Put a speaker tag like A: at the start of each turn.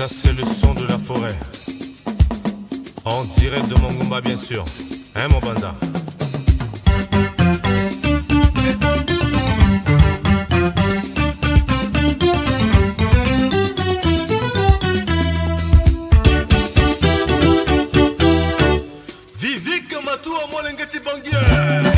A: Ça c'est le son de la forêt. En direct de Mongomba bien sûr. Hein mon banda? Vivi Kamatou à Molengeti Bangier